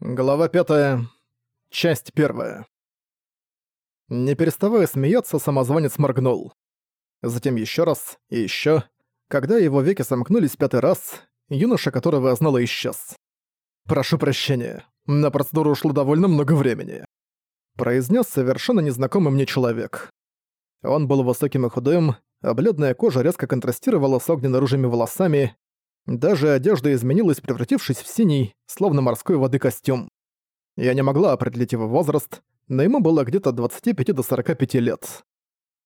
Глава 5. Часть 1. Не переставая смеяться, самозванец моргнул. Затем еще раз и еще. Когда его веки сомкнулись пятый раз, юноша, которого я знала, исчез. «Прошу прощения, на процедуру ушло довольно много времени», произнес совершенно незнакомый мне человек. Он был высоким и худым, а бледная кожа резко контрастировала с огненно-рыжими волосами, даже одежда изменилась, превратившись в синий, словно морской воды костюм. Я не могла определить его возраст, но ему было где-то от 25 до 45 лет.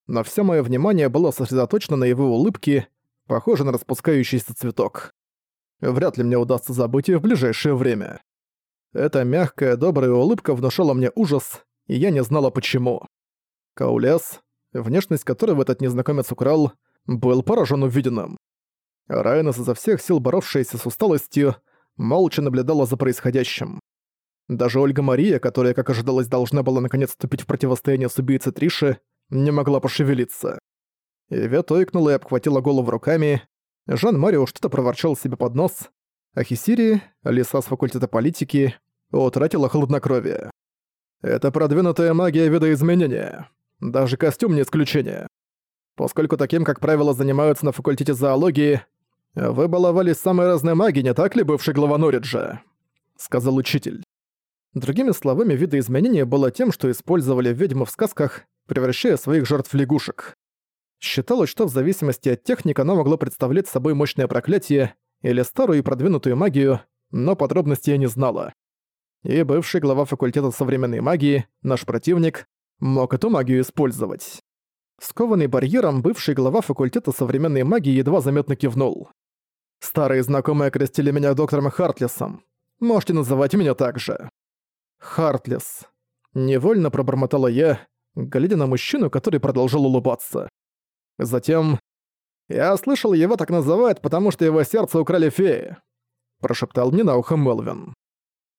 Но все мое внимание было сосредоточено на его улыбке, похожей на распускающийся цветок. Вряд ли мне удастся забыть ее в ближайшее время. Эта мягкая, добрая улыбка внушала мне ужас, и я не знала почему. Каулес, внешность которого этот незнакомец украл, был поражен увиденным. Райнес изо всех сил боровшаяся с усталостью, молча наблюдала за происходящим. Даже Ольга Мария, которая, как ожидалось, должна была наконец вступить в противостояние с убийцей Триши, не могла пошевелиться. Ивет ойкнула и обхватила голову руками. Жан-Марио что-то проворчал себе под нос. А Хисири, лиса с факультета политики, утратила хладнокровие. Это продвинутая магия видоизменения. Даже костюм не исключение. Поскольку таким, как правило, занимаются на факультете зоологии, вы баловались самой разной магией, не так ли, бывший глава Норриджа?» — сказал учитель. Другими словами, видоизменение было тем, что использовали ведьмы в сказках, превращая своих жертв в лягушек. Считалось, что в зависимости от техник оно могло представлять собой мощное проклятие или старую и продвинутую магию, но подробностей я не знала. И бывший глава факультета современной магии, наш противник, мог эту магию использовать. Скованный барьером, бывший глава факультета современной магии едва заметно кивнул. «Старые знакомые окрестили меня доктором Хартлесом. Можете называть меня так же». «Хартлес». Невольно пробормотала я, глядя на мужчину, который продолжал улыбаться. Затем... «Я слышал, его так называют, потому что его сердце украли феи», прошептал мне на ухо Мелвин.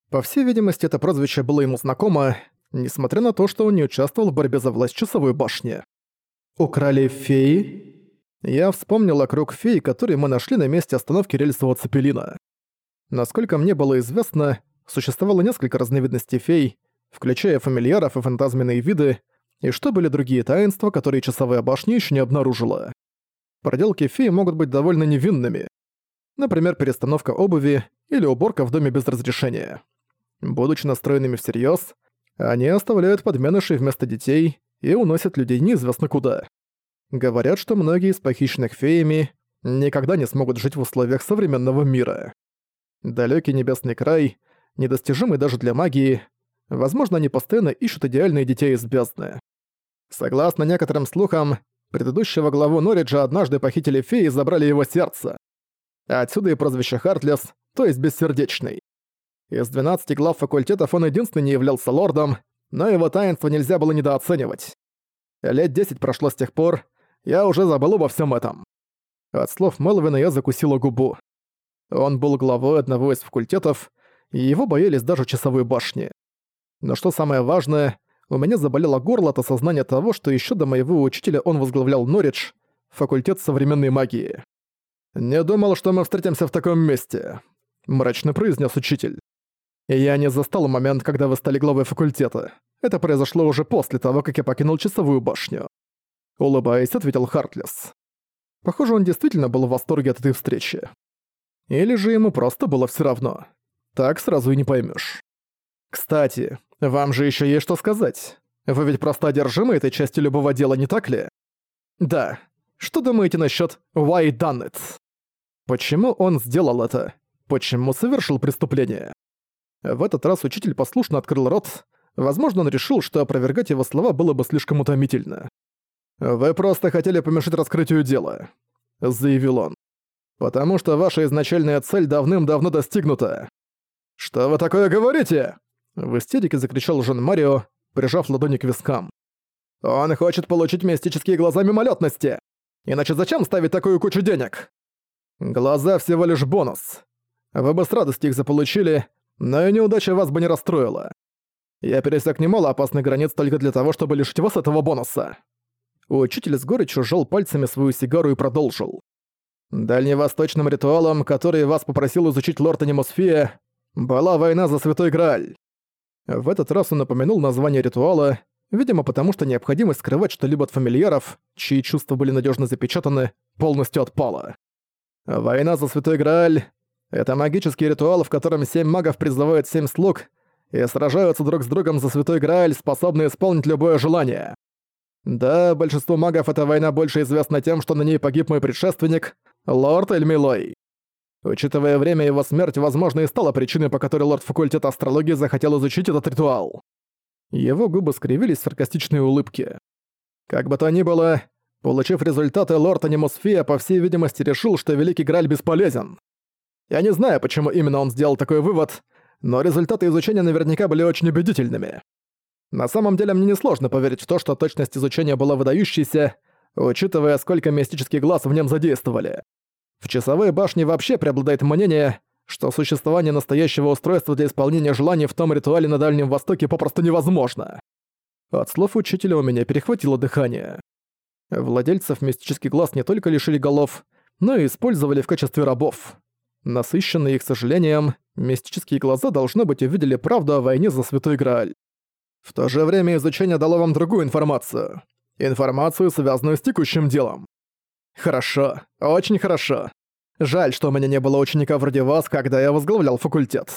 По всей видимости, это прозвище было ему знакомо, несмотря на то, что он не участвовал в борьбе за власть часовой башни. «Украли феи?» Я вспомнил круг фей, который мы нашли на месте остановки рельсового цепелина. Насколько мне было известно, существовало несколько разновидностей фей, включая фамильяров и фантазменные виды, и что были другие таинства, которые часовая башня еще не обнаружила. Проделки фей могут быть довольно невинными. Например, перестановка обуви или уборка в доме без разрешения. Будучи настроенными всерьез, они оставляют подменышей вместо детей и уносят людей неизвестно куда. Говорят, что многие из похищенных феями никогда не смогут жить в условиях современного мира. Далекий небесный край, недостижимый даже для магии, возможно, они постоянно ищут идеальные детей из бездны. Согласно некоторым слухам, предыдущего главу Норриджа однажды похитили феи и забрали его сердце. Отсюда и прозвище Хартлес, то есть бессердечный. Из 12 глав факультетов он единственный не являлся лордом, но его таинство нельзя было недооценивать. Лет десять прошло с тех пор, я уже забыл обо всем этом. От слов Мелвина я закусила губу. Он был главой одного из факультетов, и его боялись даже часовой башни. Но что самое важное, у меня заболело горло от осознания того, что еще до моего учителя он возглавлял Норридж, факультет современной магии. «Не думал, что мы встретимся в таком месте», — мрачно произнес учитель. Я не застал момент, когда вы стали главой факультета. Это произошло уже после того, как я покинул часовую башню. Улыбаясь, ответил Хартлес. Похоже, он действительно был в восторге от этой встречи. Или же ему просто было все равно. Так сразу и не поймешь. Кстати, вам же еще есть что сказать. Вы ведь просто одержимы этой части любого дела, не так ли? Да. Что думаете насчет «why done it»? Почему он сделал это? Почему совершил преступление? В этот раз учитель послушно открыл рот. Возможно, он решил, что опровергать его слова было бы слишком утомительно. «Вы просто хотели помешать раскрытию дела», — заявил он. «Потому что ваша изначальная цель давным-давно достигнута». «Что вы такое говорите?» В истерике закричал Жан-Марио, прижав ладони к вискам. «Он хочет получить мистические глаза мимолетности. Иначе зачем ставить такую кучу денег?» «Глаза всего лишь бонус. Вы бы с радостью их заполучили, но и неудача вас бы не расстроила. Я пересек немало опасных границ только для того, чтобы лишить вас этого бонуса». Учитель с горечью сжал пальцами свою сигару и продолжил. «Дальневосточным ритуалом, который вас попросил изучить лорд Анимосфия, Была война за Святой Грааль. В этот раз он упомянул название ритуала, видимо, потому что необходимость скрывать что-либо от фамильяров, чьи чувства были надежно запечатаны, полностью отпала. Война за Святой Грааль — это магический ритуал, в котором семь магов призывают семь слуг и сражаются друг с другом за Святой Грааль, способные исполнить любое желание. Да, большинству магов эта война больше известна тем, что на ней погиб мой предшественник, лорд Эльмилой. Учитывая время его смерти, возможно, и стала причиной, по которой лорд факультета астрологии захотел изучить этот ритуал. Его губы скривились в саркастичной улыбке. Как бы то ни было, получив результаты, лорд Анимосфия, по всей видимости, решил, что Великий Граль бесполезен. Я не знаю, почему именно он сделал такой вывод, но результаты изучения наверняка были очень убедительными. На самом деле мне несложно поверить в то, что точность изучения была выдающейся, учитывая, сколько мистических глаз в нем задействовали. В часовой башне вообще преобладает мнение, что существование настоящего устройства для исполнения желаний в том ритуале на Дальнем Востоке попросту невозможно. От слов учителя у меня перехватило дыхание. Владельцев мистических глаз не только лишили голов, но и использовали в качестве рабов. Насыщенные их сожалением, мистические глаза, должно быть, увидели правду о войне за Святой Грааль. В то же время изучение дало вам другую информацию. Информацию, связанную с текущим делом. Хорошо, очень хорошо. Жаль, что у меня не было ученика вроде вас, когда я возглавлял факультет.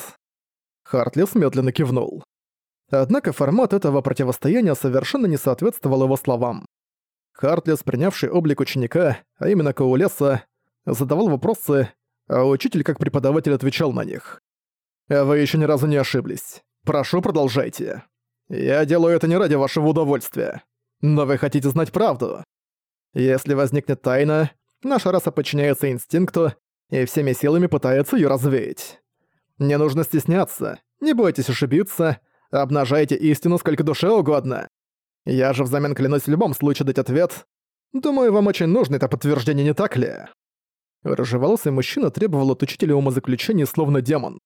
Хартлис медленно кивнул. Однако формат этого противостояния совершенно не соответствовал его словам. Хартлис, принявший облик ученика, а именно Каулеса, задавал вопросы, а учитель как преподаватель отвечал на них. «Вы еще ни разу не ошиблись. Прошу, продолжайте. Я делаю это не ради вашего удовольствия. Но вы хотите знать правду. Если возникнет тайна, наша раса подчиняется инстинкту и всеми силами пытается ее развеять. Не нужно стесняться, не бойтесь ошибиться, обнажайте истину сколько душе угодно. Я же взамен клянусь в любом случае дать ответ. Думаю, вам очень нужно это подтверждение, не так ли?» Рыжеволосый мужчина требовал от учителя умозаключений словно демон.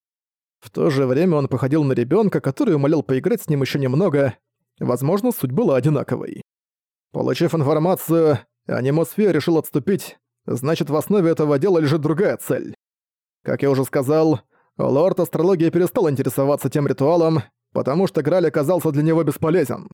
В то же время он походил на ребенка, который умолял поиграть с ним еще немного. Возможно, суть была одинаковой. Получив информацию, Анимосфера решил отступить, значит, в основе этого дела лежит другая цель. Как я уже сказал, лорд астрологии перестал интересоваться тем ритуалом, потому что Граль оказался для него бесполезен.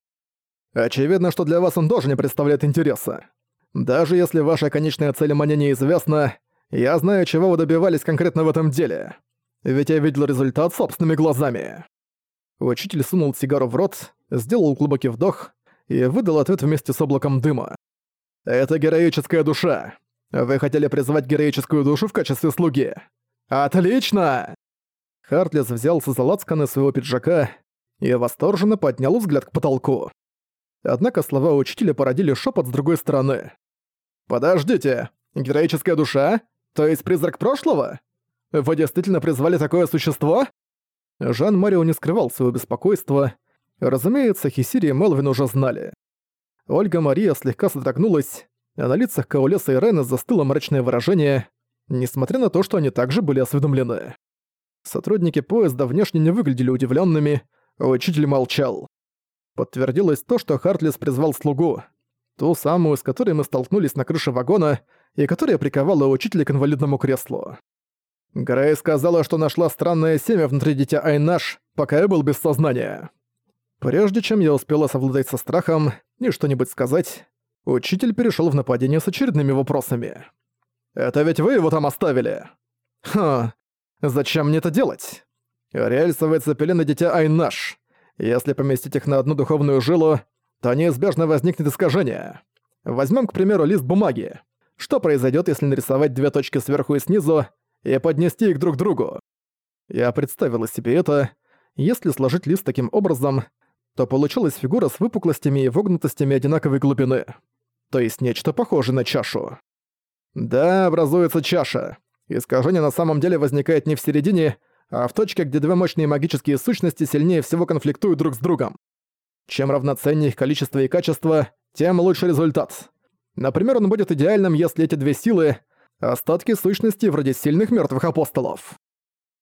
Очевидно, что для вас он тоже не представляет интереса. Даже если ваша конечная цель мне неизвестна, я знаю, чего вы добивались конкретно в этом деле. Ведь я видел результат собственными глазами. Учитель сунул сигару в рот, сделал глубокий вдох и выдал ответ вместе с облаком дыма. «Это героическая душа. Вы хотели призвать героическую душу в качестве слуги. Отлично!» Хартлес взялся за лацканы своего пиджака и восторженно поднял взгляд к потолку. Однако слова учителя породили шепот с другой стороны. «Подождите, героическая душа? То есть призрак прошлого? Вы действительно призвали такое существо?» Жан-Марио не скрывал своего беспокойства. Разумеется, Хисири и Мелвин уже знали. Ольга Мария слегка содрогнулась, а на лицах Каулеса и Рены застыло мрачное выражение, несмотря на то, что они также были осведомлены. Сотрудники поезда внешне не выглядели удивленными, учитель молчал. Подтвердилось то, что Хартлис призвал слугу, ту самую, с которой мы столкнулись на крыше вагона и которая приковала учителя к инвалидному креслу. Грей сказала, что нашла странное семя внутри дитя Айнаш, пока я был без сознания. Прежде чем я успела совладать со страхом и что-нибудь сказать, учитель перешел в нападение с очередными вопросами. «Это ведь вы его там оставили?» «Ха, зачем мне это делать?» «Рельсовые цепели на дитя Айнаш. Если поместить их на одну духовную жилу, то неизбежно возникнет искажение. Возьмем, к примеру, лист бумаги. Что произойдет, если нарисовать две точки сверху и снизу и поднести их друг к другу? Я представила себе это. Если сложить лист таким образом, то получилась фигура с выпуклостями и вогнутостями одинаковой глубины. То есть нечто похожее на чашу. Да, образуется чаша. Искажение на самом деле возникает не в середине, а в точке, где две мощные магические сущности сильнее всего конфликтуют друг с другом. Чем равноценнее их количество и качество, тем лучше результат. Например, он будет идеальным, если эти две силы — остатки сущности вроде сильных мертвых апостолов.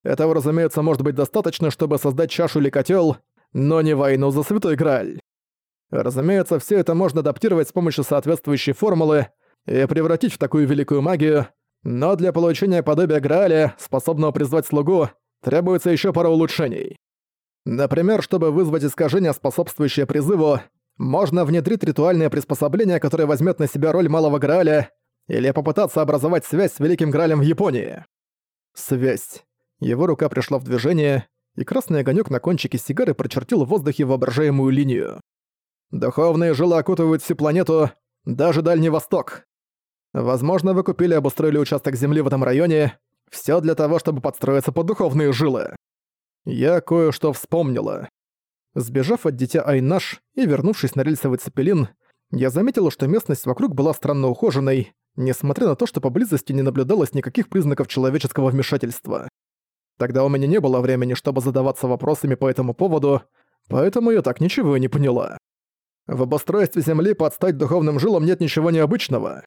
Этого, разумеется, может быть достаточно, чтобы создать чашу или котел, но не войну за Святой Грааль. Разумеется, все это можно адаптировать с помощью соответствующей формулы и превратить в такую великую магию, но для получения подобия Грааля, способного призвать слугу, требуется еще пара улучшений. Например, чтобы вызвать искажение, способствующее призыву, можно внедрить ритуальное приспособление, которое возьмет на себя роль Малого Грааля, или попытаться образовать связь с Великим Граалем в Японии. Связь. Его рука пришла в движение, и красный огонек на кончике сигары прочертил в воздухе воображаемую линию. Духовные жилы окутывают всю планету, даже Дальний Восток. Возможно, вы купили и обустроили участок земли в этом районе, все для того, чтобы подстроиться под духовные жилы. Я кое-что вспомнила. Сбежав от дитя Айнаш и вернувшись на рельсовый цепелин, я заметила, что местность вокруг была странно ухоженной, несмотря на то, что поблизости не наблюдалось никаких признаков человеческого вмешательства. Тогда у меня не было времени, чтобы задаваться вопросами по этому поводу, поэтому я так ничего и не поняла. В обустройстве Земли под стать духовным жилом нет ничего необычного.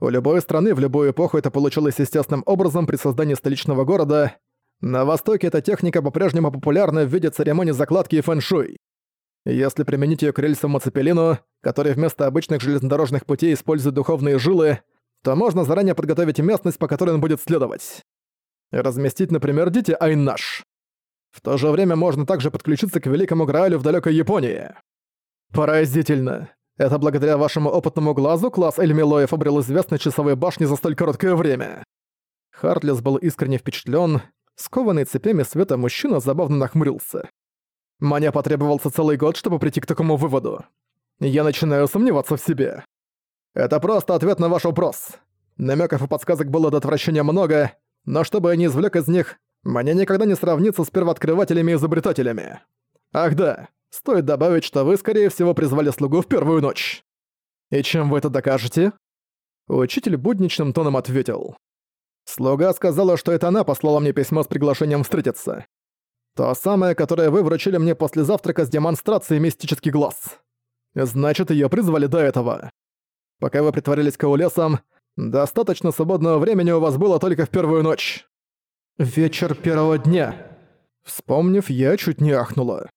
У любой страны в любую эпоху это получилось естественным образом при создании столичного города. На Востоке эта техника по-прежнему популярна в виде церемонии закладки и фэншуй. Если применить её к рельсовому цепелину, который вместо обычных железнодорожных путей использует духовные жилы, то можно заранее подготовить местность, по которой он будет следовать. Разместить, например, дитя Айнаш. В то же время можно также подключиться к Великому Граалю в далекой Японии. Поразительно. Это благодаря вашему опытному глазу класс Эльмилоев обрел известность часовой башни за столь короткое время. Хартлес был искренне впечатлен. Скованный цепями света мужчина забавно нахмурился. Мне потребовался целый год, чтобы прийти к такому выводу. Я начинаю сомневаться в себе. Это просто ответ на ваш вопрос. Намеков и подсказок было до отвращения много, но чтобы я не извлек из них, мне никогда не сравниться с первооткрывателями и изобретателями. Ах да, стоит добавить, что вы, скорее всего, призвали слугу в первую ночь. И чем вы это докажете? Учитель будничным тоном ответил. Слуга сказала, что это она послала мне письмо с приглашением встретиться. То самое, которое вы вручили мне после завтрака с демонстрацией «Мистический глаз». Значит, её призвали до этого. Пока вы притворились Каулесом, достаточно свободного времени у вас было только в первую ночь. Вечер первого дня. Вспомнив, я чуть не ахнула.